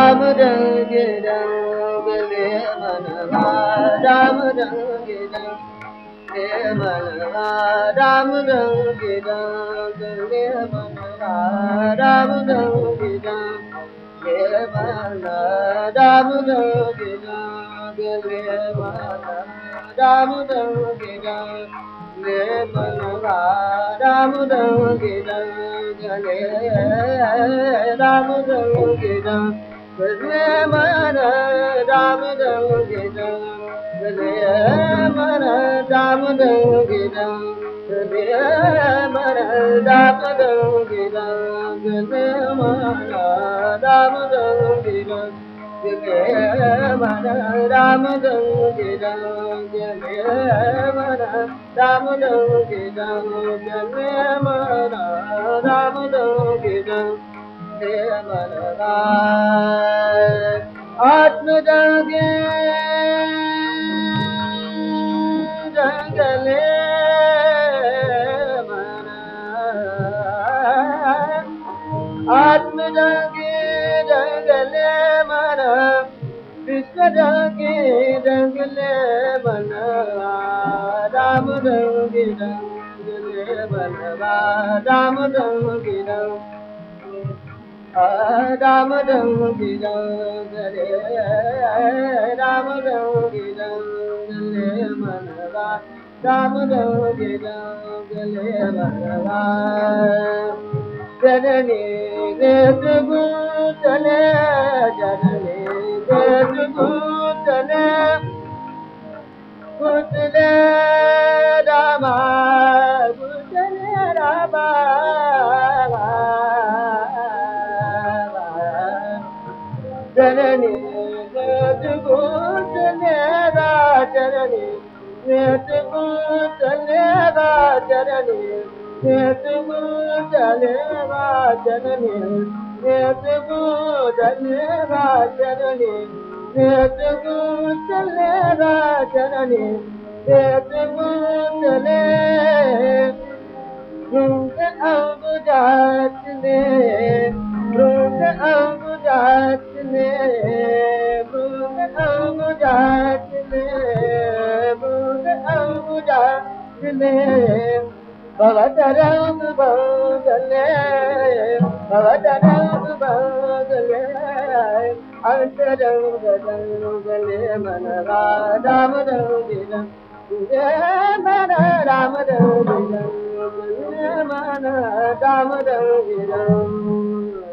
राम रंग रंग ले मनवा राम रंग रंग ले मनवा राम रंग रंग ले मनवा राम रंग रंग ले मना राम रंग रंग ले मना राम रंग रंग ले मनवा राम रंग रंग ले राम रंग रंग مان رام گير گڏيا مرا رام گير ڪڏهن مرا رام گين گا رام گير جان رام گير جليا مرا رام گير جانا رام جو گيديو مان आत्मजी रंगले मत्मी जंगले मन कृष्ण जंगी जंगले मन राम रंगी रंगले बनवा राम रंगी रंग رامد گيل جلي رامد ڳل مانوارامدلي روا جنني جن جن चरनो जलेवा चरनी हेतेवा जरनी हितो राम जाते भले भले हंध रंग रंग माना राम रंग राम रंग माना राम रंग